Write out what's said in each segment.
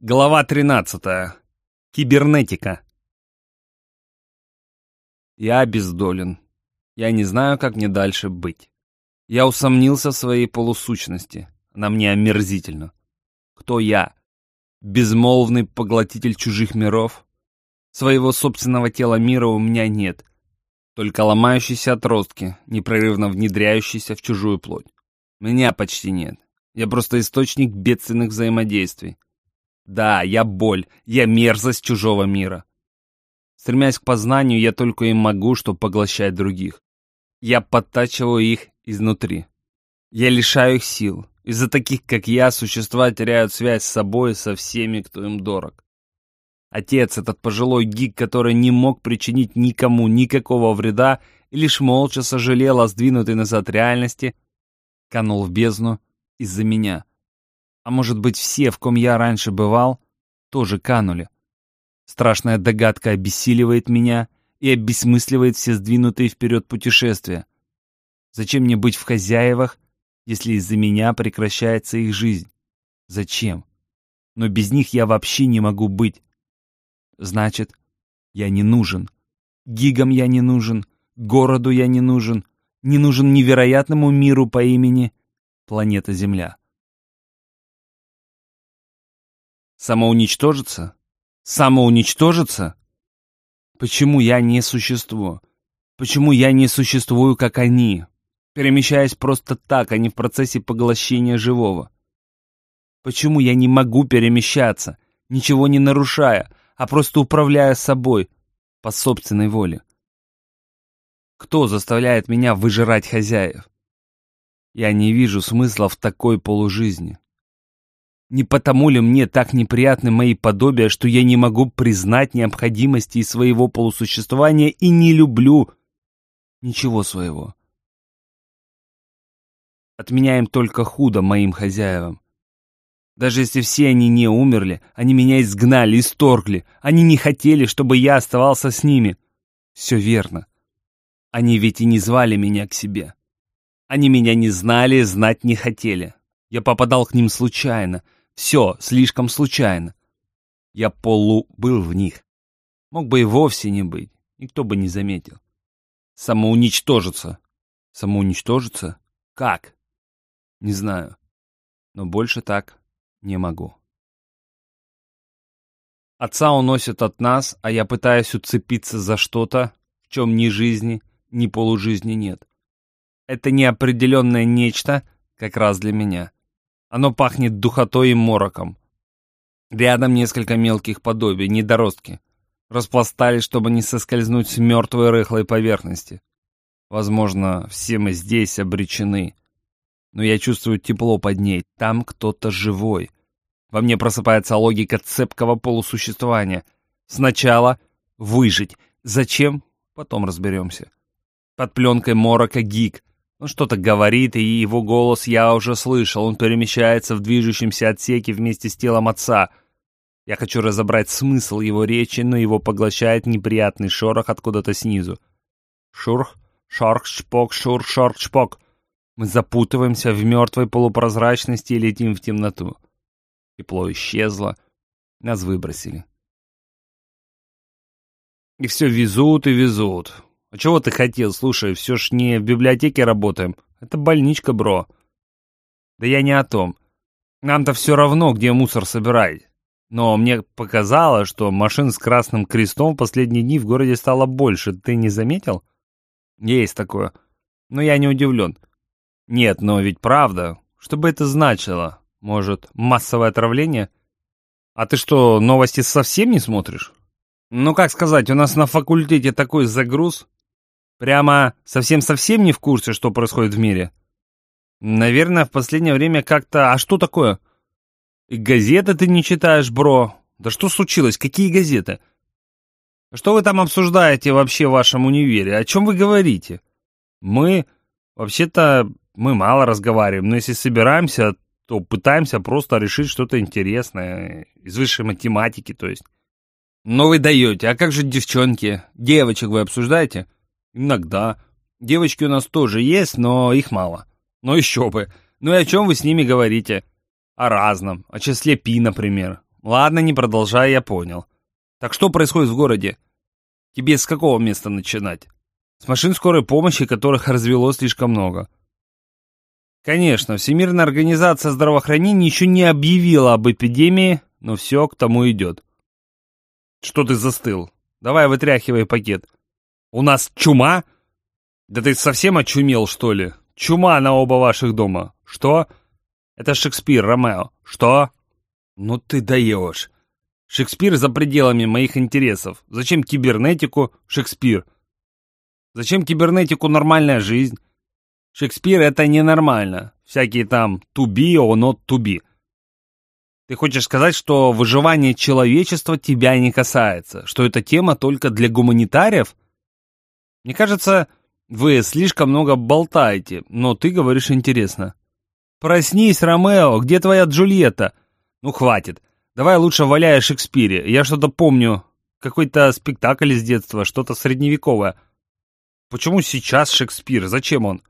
Глава 13. Кибернетика. Я обездолен. Я не знаю, как мне дальше быть. Я усомнился в своей полусущности. Она мне омерзительна. Кто я? Безмолвный поглотитель чужих миров? Своего собственного тела мира у меня нет. Только ломающиеся отростки, непрерывно внедряющиеся в чужую плоть. Меня почти нет. Я просто источник бедственных взаимодействий да, я боль, я мерзость чужого мира. Стремясь к познанию, я только и могу, что поглощать других. Я подтачиваю их изнутри. Я лишаю их сил. Из-за таких, как я, существа теряют связь с собой и со всеми, кто им дорог. Отец, этот пожилой гик, который не мог причинить никому никакого вреда и лишь молча сожалел о сдвинутой назад реальности, канул в бездну из-за меня. А может быть, все, в ком я раньше бывал, тоже канули. Страшная догадка обессиливает меня и обесмысливает все сдвинутые вперед путешествия. Зачем мне быть в хозяевах, если из-за меня прекращается их жизнь? Зачем? Но без них я вообще не могу быть. Значит, я не нужен. Гигам я не нужен, городу я не нужен, не нужен невероятному миру по имени планета Земля. Самоуничтожиться? Самоуничтожиться? Почему я не существо? Почему я не существую, как они, перемещаясь просто так, а не в процессе поглощения живого? Почему я не могу перемещаться, ничего не нарушая, а просто управляя собой по собственной воле? Кто заставляет меня выжирать хозяев? Я не вижу смысла в такой полужизни. Не потому ли мне так неприятны мои подобия, что я не могу признать необходимости своего полусуществования и не люблю ничего своего? Отменяем только худо моим хозяевам. Даже если все они не умерли, они меня изгнали, исторгли. Они не хотели, чтобы я оставался с ними. Все верно. Они ведь и не звали меня к себе. Они меня не знали, знать не хотели. Я попадал к ним случайно — все слишком случайно. Я полу был в них. Мог бы и вовсе не быть. Никто бы не заметил. Самоуничтожиться. Самоуничтожиться? Как? Не знаю. Но больше так не могу. Отца уносят от нас, а я пытаюсь уцепиться за что-то, в чем ни жизни, ни полужизни нет. Это неопределенное нечто как раз для меня. Оно пахнет духотой и мороком. Рядом несколько мелких подобий, недоростки. Распластались, чтобы не соскользнуть с мертвой рыхлой поверхности. Возможно, все мы здесь обречены. Но я чувствую тепло под ней. Там кто-то живой. Во мне просыпается логика цепкого полусуществования. Сначала выжить. Зачем? Потом разберемся. Под пленкой морока гик. Он что-то говорит, и его голос я уже слышал. Он перемещается в движущемся отсеке вместе с телом отца. Я хочу разобрать смысл его речи, но его поглощает неприятный шорох откуда-то снизу. Шурх, шорх, шпок, шур, шорх, шпок. Мы запутываемся в мертвой полупрозрачности и летим в темноту. Тепло исчезло. Нас выбросили. И все везут и везут. А чего ты хотел? Слушай, все ж не в библиотеке работаем. Это больничка, бро. Да я не о том. Нам-то все равно, где мусор собирать. Но мне показалось, что машин с красным крестом в последние дни в городе стало больше. Ты не заметил? Есть такое. Но я не удивлен. Нет, но ведь правда. Что бы это значило? Может, массовое отравление? А ты что, новости совсем не смотришь? Ну, как сказать, у нас на факультете такой загруз. Прямо совсем-совсем не в курсе, что происходит в мире? Наверное, в последнее время как-то... А что такое? И газеты ты не читаешь, бро. Да что случилось? Какие газеты? Что вы там обсуждаете вообще в вашем универе? О чем вы говорите? Мы... Вообще-то мы мало разговариваем, но если собираемся, то пытаемся просто решить что-то интересное. Из высшей математики, то есть. Но вы даете. А как же девчонки? Девочек вы обсуждаете? Иногда. Девочки у нас тоже есть, но их мало. Но еще бы. Ну и о чем вы с ними говорите? О разном. О числе пи, например. Ладно, не продолжай, я понял. Так что происходит в городе? Тебе с какого места начинать? С машин скорой помощи, которых развелось слишком много. Конечно, Всемирная организация здравоохранения еще не объявила об эпидемии, но все к тому идет. Что ты застыл? Давай вытряхивай пакет. У нас чума? Да ты совсем очумел, что ли? Чума на оба ваших дома. Что? Это Шекспир, Ромео. Что? Ну ты даешь. Шекспир за пределами моих интересов. Зачем кибернетику Шекспир? Зачем кибернетику нормальная жизнь? Шекспир это ненормально. Всякие там to be or not to be. Ты хочешь сказать, что выживание человечества тебя не касается? Что эта тема только для гуманитариев? Мне кажется, вы слишком много болтаете, но ты говоришь интересно. Проснись, Ромео, где твоя Джульетта? Ну, хватит. Давай лучше валяй о Шекспире. Я что-то помню. Какой-то спектакль из детства, что-то средневековое. Почему сейчас Шекспир? Зачем он?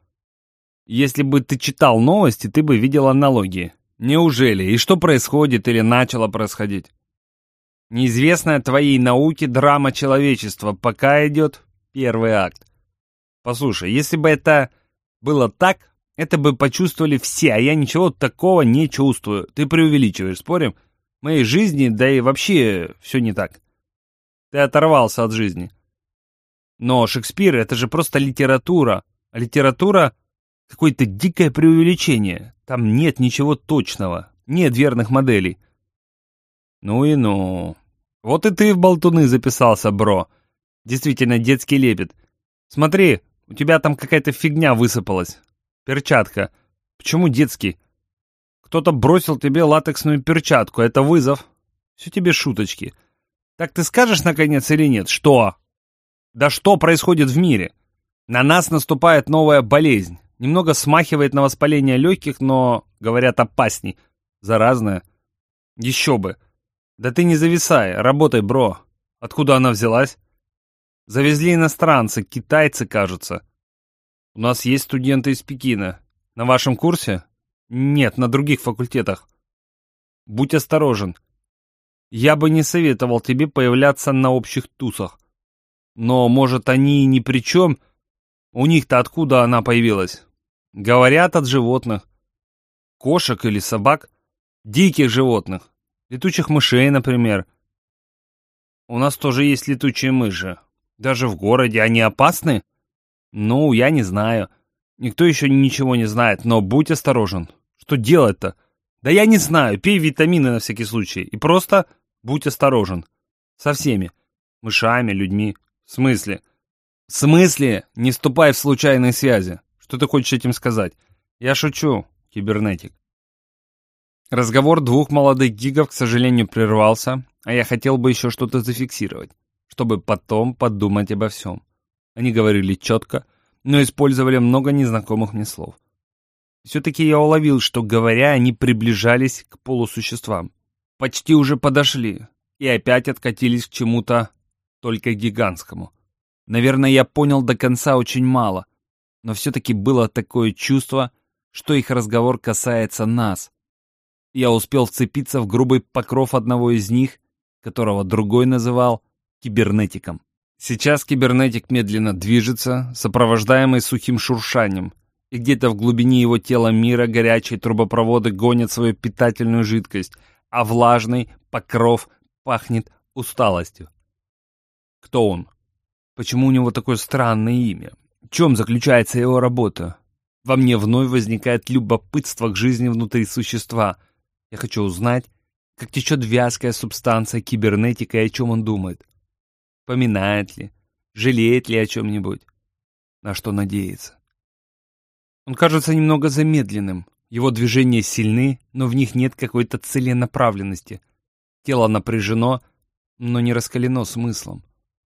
Если бы ты читал новости, ты бы видел аналогии. Неужели? И что происходит или начало происходить? Неизвестная твоей науке драма человечества пока идет первый акт. Послушай, если бы это было так, это бы почувствовали все, а я ничего такого не чувствую. Ты преувеличиваешь, спорим? моей жизни, да и вообще все не так. Ты оторвался от жизни. Но Шекспир — это же просто литература. А литература — какое-то дикое преувеличение. Там нет ничего точного, нет верных моделей. Ну и ну. Вот и ты в болтуны записался, бро. Действительно, детский лепет. Смотри, у тебя там какая-то фигня высыпалась. Перчатка. Почему детский? Кто-то бросил тебе латексную перчатку. Это вызов. Все тебе шуточки. Так ты скажешь, наконец, или нет? Что? Да что происходит в мире? На нас наступает новая болезнь. Немного смахивает на воспаление легких, но, говорят, опасней. Заразная. Еще бы. Да ты не зависай, работай, бро. Откуда она взялась? Завезли иностранцы, китайцы, кажется. У нас есть студенты из Пекина. На вашем курсе? Нет, на других факультетах. Будь осторожен. Я бы не советовал тебе появляться на общих тусах. Но, может, они и ни при чем. У них-то откуда она появилась? Говорят, от животных. Кошек или собак. Диких животных. Летучих мышей, например. У нас тоже есть летучие мыши. Даже в городе. Они опасны? Ну, я не знаю. Никто еще ничего не знает, но будь осторожен. Что делать-то? Да я не знаю, пей витамины на всякий случай. И просто будь осторожен. Со всеми. Мышами, людьми. В смысле? В смысле? Не вступай в случайные связи. Что ты хочешь этим сказать? Я шучу, кибернетик. Разговор двух молодых гигов, к сожалению, прервался, а я хотел бы еще что-то зафиксировать, чтобы потом подумать обо всем. Они говорили четко, но использовали много незнакомых мне слов. Все-таки я уловил, что, говоря, они приближались к полусуществам. Почти уже подошли и опять откатились к чему-то только гигантскому. Наверное, я понял до конца очень мало, но все-таки было такое чувство, что их разговор касается нас. Я успел вцепиться в грубый покров одного из них, которого другой называл кибернетиком. Сейчас кибернетик медленно движется, сопровождаемый сухим шуршанием, и где-то в глубине его тела мира горячие трубопроводы гонят свою питательную жидкость, а влажный покров пахнет усталостью. Кто он? Почему у него такое странное имя? В чем заключается его работа? Во мне вновь возникает любопытство к жизни внутри существа. Я хочу узнать, как течет вязкая субстанция кибернетика и о чем он думает. Поминает ли, жалеет ли о чем-нибудь, на что надеется. Он кажется немного замедленным. Его движения сильны, но в них нет какой-то целенаправленности. Тело напряжено, но не раскалено смыслом.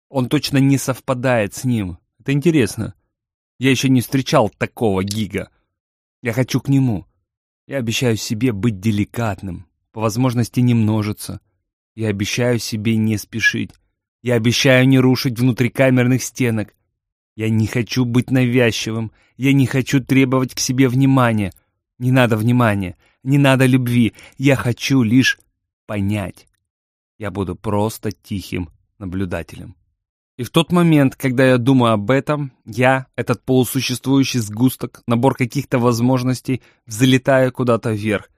Он точно не совпадает с ним. Это интересно. Я еще не встречал такого гига. Я хочу к нему. Я обещаю себе быть деликатным, по возможности не множиться. Я обещаю себе не спешить. Я обещаю не рушить внутрикамерных стенок. Я не хочу быть навязчивым. Я не хочу требовать к себе внимания. Не надо внимания. Не надо любви. Я хочу лишь понять. Я буду просто тихим наблюдателем. И в тот момент, когда я думаю об этом, я, этот полусуществующий сгусток, набор каких-то возможностей, взлетаю куда-то вверх.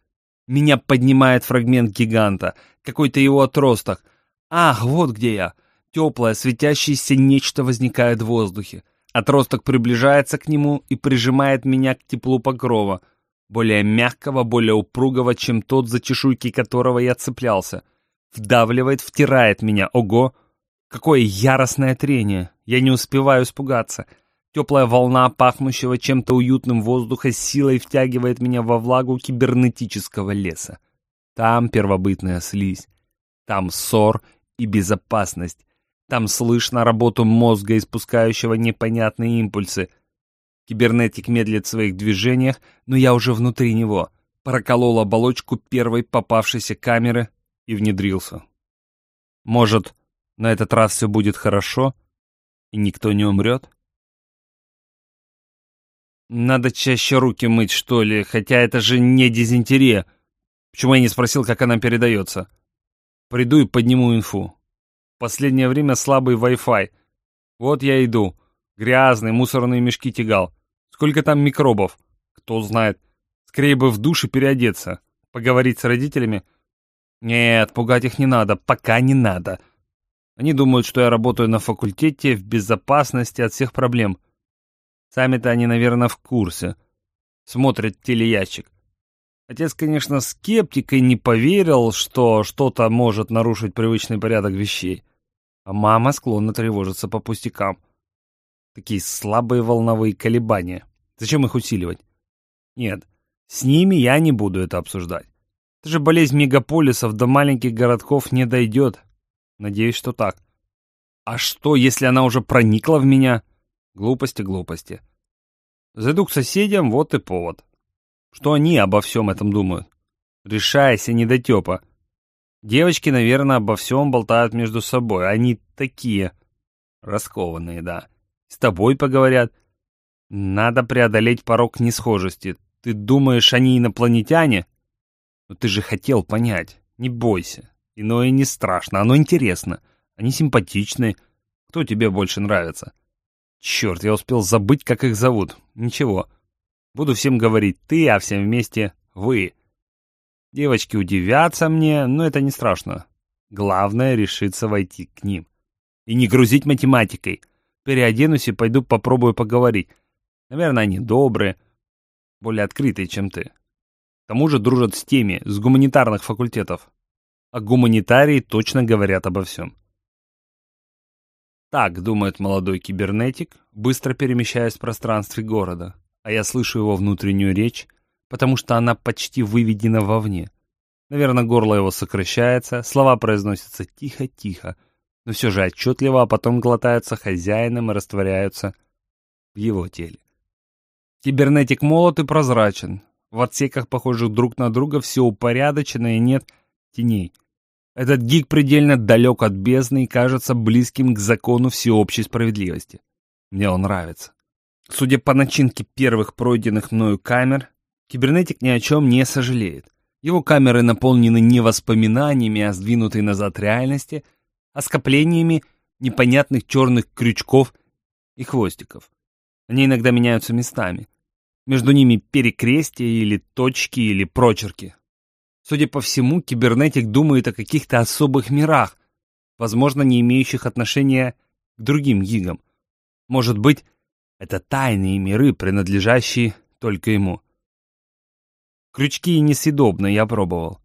Меня поднимает фрагмент гиганта, какой-то его отросток. Ах, вот где я. Теплое, светящееся нечто возникает в воздухе. Отросток приближается к нему и прижимает меня к теплу покрова, более мягкого, более упругого, чем тот, за чешуйки которого я цеплялся. Вдавливает, втирает меня. Ого! Какое яростное трение! Я не успеваю испугаться. Теплая волна, пахнущего чем-то уютным воздуха, силой втягивает меня во влагу кибернетического леса. Там первобытная слизь. Там ссор и безопасность. Там слышно работу мозга, испускающего непонятные импульсы. Кибернетик медлит в своих движениях, но я уже внутри него. Проколол оболочку первой попавшейся камеры и внедрился. Может, на этот раз все будет хорошо, и никто не умрет? Надо чаще руки мыть, что ли, хотя это же не дизентерия. Почему я не спросил, как она передается? Приду и подниму инфу. Последнее время слабый Wi-Fi. Вот я иду. Грязный, мусорные мешки тягал. Сколько там микробов? Кто знает. Скорее бы в душе переодеться. Поговорить с родителями. Нет, пугать их не надо, пока не надо. Они думают, что я работаю на факультете в безопасности от всех проблем. Сами-то они, наверное, в курсе. Смотрят телеящик. Отец, конечно, скептик и не поверил, что что-то может нарушить привычный порядок вещей. А мама склонна тревожиться по пустякам. Такие слабые волновые колебания. Зачем их усиливать? Нет, с ними я не буду это обсуждать. Это же болезнь мегаполисов до маленьких городков не дойдет. Надеюсь, что так. А что, если она уже проникла в меня? Глупости, глупости. Зайду к соседям, вот и повод. Что они обо всем этом думают? Решайся, недотепа. Девочки, наверное, обо всем болтают между собой. Они такие раскованные, да. С тобой поговорят. Надо преодолеть порог несхожести. Ты думаешь, они инопланетяне? Но ты же хотел понять. Не бойся. Иное не страшно, оно интересно. Они симпатичны. Кто тебе больше нравится? Черт, я успел забыть, как их зовут. Ничего. Буду всем говорить «ты», а всем вместе «вы». Девочки удивятся мне, но это не страшно. Главное — решиться войти к ним. И не грузить математикой. Переоденусь и пойду попробую поговорить. Наверное, они добрые, более открытые, чем ты. К тому же дружат с теми, с гуманитарных факультетов а гуманитарии точно говорят обо всем. Так думает молодой кибернетик, быстро перемещаясь в пространстве города, а я слышу его внутреннюю речь, потому что она почти выведена вовне. Наверное, горло его сокращается, слова произносятся тихо-тихо, но все же отчетливо, а потом глотаются хозяином и растворяются в его теле. Кибернетик молод и прозрачен. В отсеках, похожих друг на друга, все упорядочено и нет теней. Этот гик предельно далек от бездны и кажется близким к закону всеобщей справедливости. Мне он нравится. Судя по начинке первых пройденных мною камер, кибернетик ни о чем не сожалеет. Его камеры наполнены не воспоминаниями о сдвинутой назад реальности, а скоплениями непонятных черных крючков и хвостиков. Они иногда меняются местами. Между ними перекрестия или точки или прочерки. Судя по всему, кибернетик думает о каких-то особых мирах, возможно, не имеющих отношения к другим гигам. Может быть, это тайные миры, принадлежащие только ему. Крючки несъедобны, я пробовал.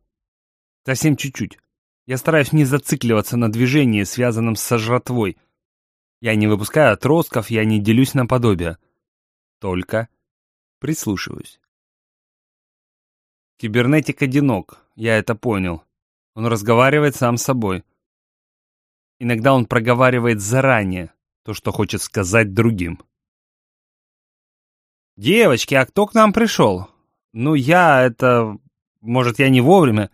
Совсем чуть-чуть. Я стараюсь не зацикливаться на движении, связанном с жратвой. Я не выпускаю отростков, я не делюсь на подобие. Только прислушиваюсь. Кибернетик одинок, я это понял. Он разговаривает сам с собой. Иногда он проговаривает заранее то, что хочет сказать другим. «Девочки, а кто к нам пришел?» «Ну, я это... Может, я не вовремя?»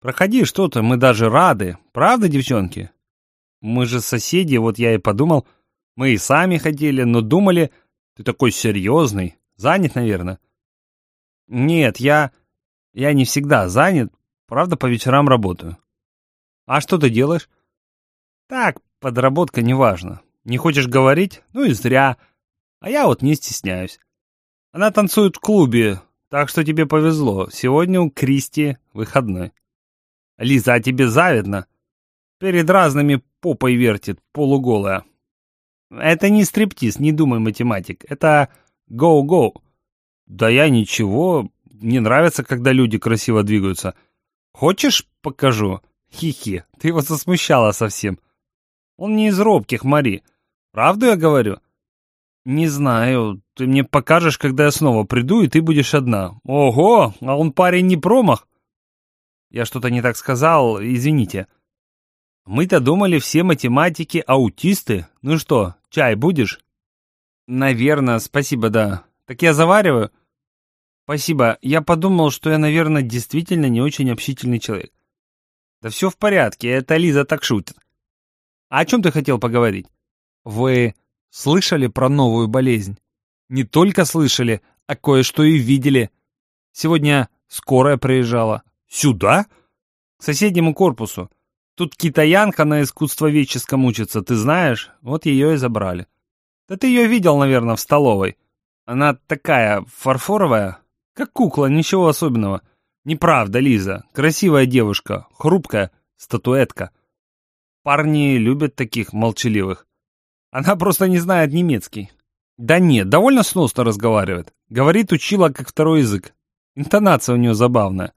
«Проходи что-то, мы даже рады. Правда, девчонки?» «Мы же соседи, вот я и подумал. Мы и сами хотели, но думали, ты такой серьезный. Занят, наверное?» «Нет, я...» Я не всегда занят, Правда, по вечерам работаю. А что ты делаешь? Так, подработка неважно. Не хочешь говорить? Ну и зря. А я вот не стесняюсь. Она танцует в клубе, так что тебе повезло. Сегодня у Кристи выходной. Лиза, а тебе завидно? Перед разными попой вертит, полуголая. Это не стриптиз, не думай, математик. Это гоу-гоу. Да я ничего. Мне нравится, когда люди красиво двигаются. Хочешь, покажу? Хи-хи, ты его засмущала совсем. Он не из робких, Мари. Правду я говорю? Не знаю. Ты мне покажешь, когда я снова приду, и ты будешь одна. Ого, а он парень не промах. Я что-то не так сказал, извините. Мы-то думали, все математики аутисты. Ну что, чай будешь? Наверное, спасибо, да. Так я завариваю? Спасибо. Я подумал, что я, наверное, действительно не очень общительный человек. Да все в порядке, это Лиза так шутит. А о чем ты хотел поговорить? Вы слышали про новую болезнь? Не только слышали, а кое-что и видели. Сегодня скорая приезжала. Сюда? К соседнему корпусу. Тут китаянка на искусствоведческом учится, ты знаешь? Вот ее и забрали. Да ты ее видел, наверное, в столовой. Она такая фарфоровая, как кукла, ничего особенного. Неправда, Лиза. Красивая девушка, хрупкая, статуэтка. Парни любят таких молчаливых. Она просто не знает немецкий. Да нет, довольно сносно разговаривает. Говорит, учила как второй язык. Интонация у нее забавная.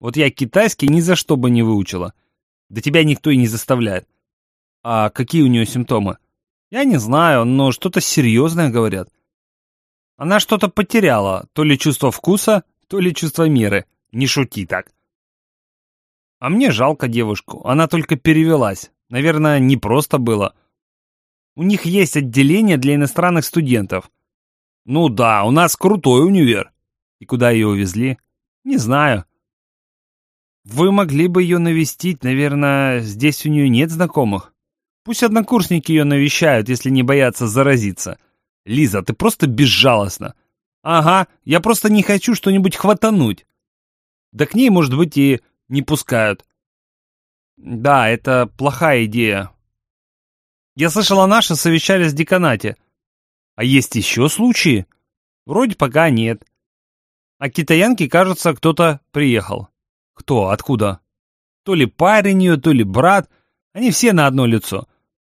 Вот я китайский ни за что бы не выучила. Да тебя никто и не заставляет. А какие у нее симптомы? Я не знаю, но что-то серьезное говорят. Она что-то потеряла, то ли чувство вкуса, то ли чувство меры. Не шути так. А мне жалко девушку, она только перевелась. Наверное, не просто было. У них есть отделение для иностранных студентов. Ну да, у нас крутой универ. И куда ее увезли? Не знаю. Вы могли бы ее навестить, наверное, здесь у нее нет знакомых. Пусть однокурсники ее навещают, если не боятся заразиться. Лиза, ты просто безжалостна. Ага, я просто не хочу что-нибудь хватануть. Да к ней, может быть, и не пускают. Да, это плохая идея. Я слышала, наши совещались в деканате. А есть еще случаи? Вроде пока нет. А китаянке, кажется, кто-то приехал. Кто? Откуда? То ли парень ее, то ли брат. Они все на одно лицо.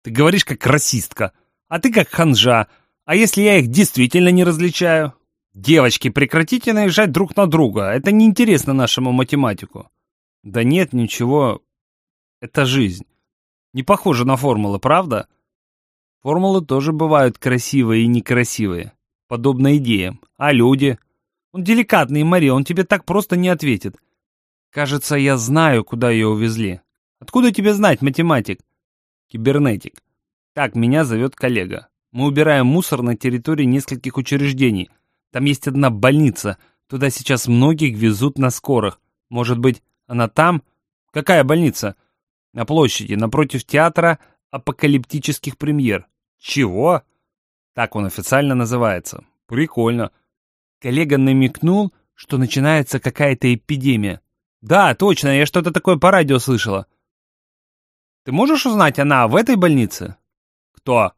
Ты говоришь как расистка, а ты как ханжа, а если я их действительно не различаю? Девочки, прекратите наезжать друг на друга. Это неинтересно нашему математику. Да нет, ничего. Это жизнь. Не похоже на формулы, правда? Формулы тоже бывают красивые и некрасивые. Подобно идеям. А люди? Он деликатный, Мария, он тебе так просто не ответит. Кажется, я знаю, куда ее увезли. Откуда тебе знать, математик? Кибернетик. Так меня зовет коллега. Мы убираем мусор на территории нескольких учреждений. Там есть одна больница. Туда сейчас многих везут на скорых. Может быть, она там? Какая больница? На площади, напротив театра апокалиптических премьер. Чего? Так он официально называется. Прикольно. Коллега намекнул, что начинается какая-то эпидемия. Да, точно, я что-то такое по радио слышала. Ты можешь узнать, она в этой больнице? Кто?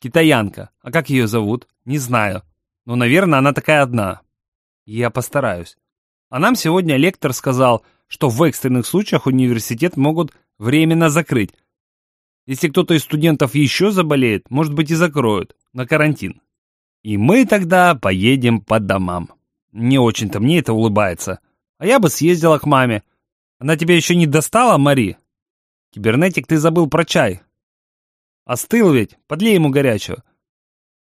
Китаянка. А как ее зовут? Не знаю. Но, наверное, она такая одна. Я постараюсь. А нам сегодня лектор сказал, что в экстренных случаях университет могут временно закрыть. Если кто-то из студентов еще заболеет, может быть и закроют на карантин. И мы тогда поедем по домам. Не очень-то мне это улыбается. А я бы съездила к маме. Она тебя еще не достала, Мари? Кибернетик, ты забыл про чай. Остыл ведь? Подлей ему горячего.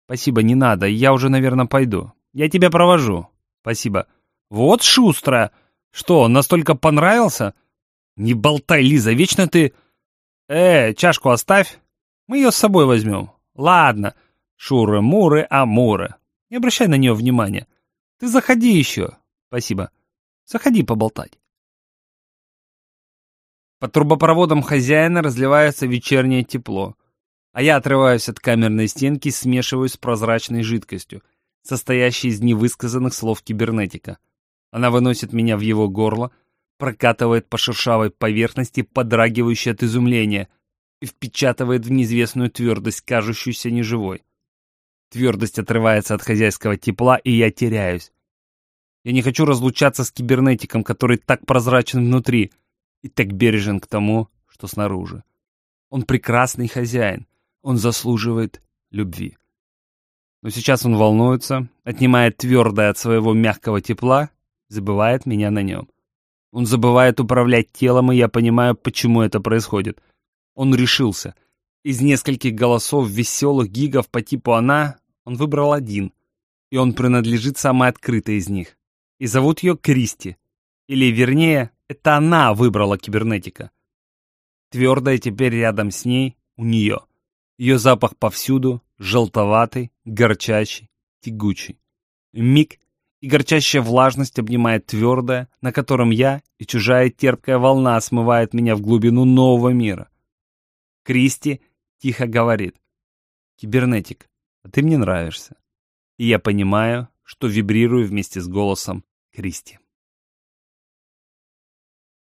Спасибо, не надо, я уже, наверное, пойду. Я тебя провожу. Спасибо. Вот шустрая. Что, настолько понравился? Не болтай, Лиза, вечно ты... Э, чашку оставь. Мы ее с собой возьмем. Ладно. Шуры-муры, амуры. Не обращай на нее внимания. Ты заходи еще. Спасибо. Заходи поболтать. По трубопроводам хозяина разливается вечернее тепло а я отрываюсь от камерной стенки и смешиваюсь с прозрачной жидкостью, состоящей из невысказанных слов кибернетика. Она выносит меня в его горло, прокатывает по шершавой поверхности, подрагивающей от изумления, и впечатывает в неизвестную твердость, кажущуюся неживой. Твердость отрывается от хозяйского тепла, и я теряюсь. Я не хочу разлучаться с кибернетиком, который так прозрачен внутри и так бережен к тому, что снаружи. Он прекрасный хозяин, он заслуживает любви. Но сейчас он волнуется, отнимает твердое от своего мягкого тепла, забывает меня на нем. Он забывает управлять телом, и я понимаю, почему это происходит. Он решился. Из нескольких голосов веселых гигов по типу «она» он выбрал один, и он принадлежит самой открытой из них. И зовут ее Кристи. Или, вернее, это она выбрала кибернетика. Твердая теперь рядом с ней, у нее. Ее запах повсюду, желтоватый, горчащий, тягучий. Миг, и горчащая влажность обнимает твердое, на котором я и чужая терпкая волна смывает меня в глубину нового мира. Кристи тихо говорит. «Кибернетик, а ты мне нравишься». И я понимаю, что вибрирую вместе с голосом Кристи.